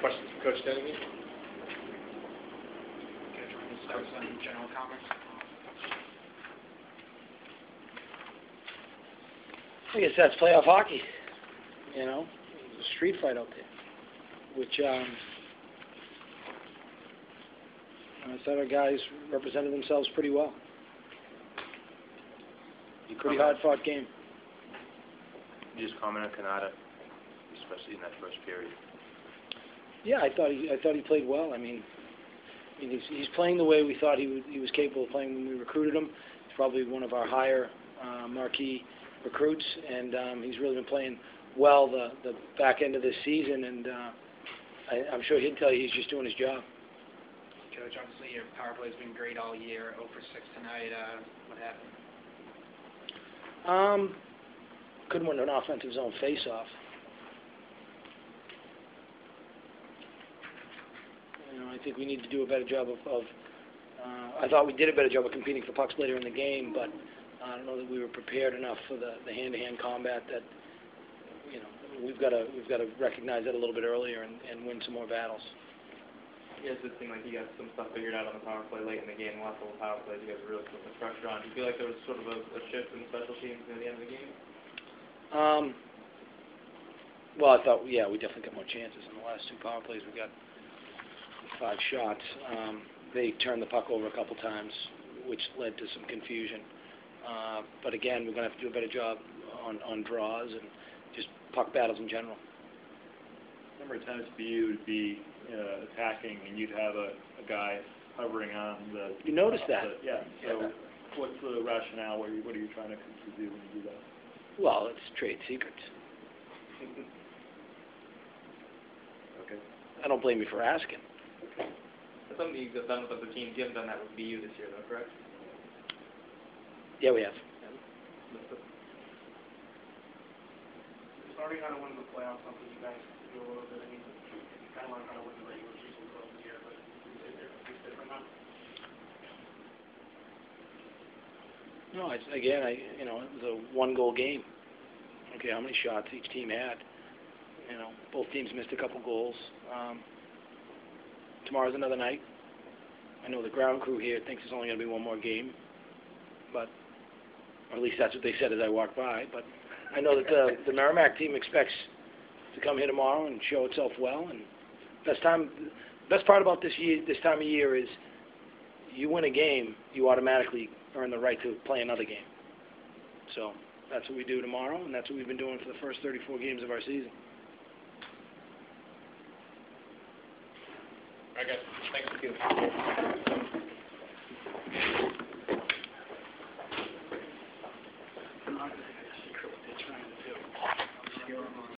Questions for Coach Dennehy? Coach, we're gonna start with some general comments. I guess that's playoff hockey, you know, It's a street fight out there, which, um, I thought our guys represented themselves pretty well. Pretty hard-fought game. Just comment on Cannata, especially in that first period. Yeah, I thought he, I thought he played well. I mean, I mean, he's, he's playing the way we thought he was, he was capable of playing when we recruited him. He's probably one of our higher, uh, marquee recruits, and, um, he's really been playing well the, the back end of this season, and, uh, I, I'm sure he'd tell you he's just doing his job. Coach, obviously your power play's been great all year, 0 for 6 tonight, uh, what happened? Um, couldn't win an offensive zone face-off. You know, I think we need to do a better job of, of, uh, I thought we did a better job of competing for pucks later in the game, but I don't know that we were prepared enough for the, the hand-to-hand combat that, you know, we've gotta, we've gotta recognize that a little bit earlier and, and win some more battles. You guys did seem like you got some stuff figured out on the power play late in the game. Couple of power plays, you guys really put the pressure on. Do you feel like there was sort of a, a shift in special teams near the end of the game? Um, well, I thought, yeah, we definitely got more chances in the last two power plays. We got five shots. Um, they turned the puck over a couple times, which led to some confusion. Uh, but again, we're gonna have to do a better job on, on draws and just puck battles in general. Number of times for you to be uh, attacking and you'd have a, a guy hovering on the. You noticed that? the- Yeah, so what's the rationale, what are you, what are you trying to to do when you do that? Well, it's trade secrets. Okay. I don't blame you for asking. That's something you've done with other teams. You haven't done that with BU this year, though, correct? Yeah, we have. Starting how to win the playoffs, something you guys do a little bit, I mean, kind of learned how to win the regular season throughout the year, but is there different now? No, it's, again, I, you know, it was a one-goal game. Okay, how many shots each team had? You know, both teams missed a couple goals. Um, tomorrow's another night. I know the ground crew here thinks it's only gonna be one more game, but, or at least that's what they said as I walked by, but I know that the, the Merrimack team expects to come here tomorrow and show itself well, and best time, best part about this year, this time of year is you win a game, you automatically earn the right to play another game. So, that's what we do tomorrow, and that's what we've been doing for the first 34 games of our season. All right, guys, thanks.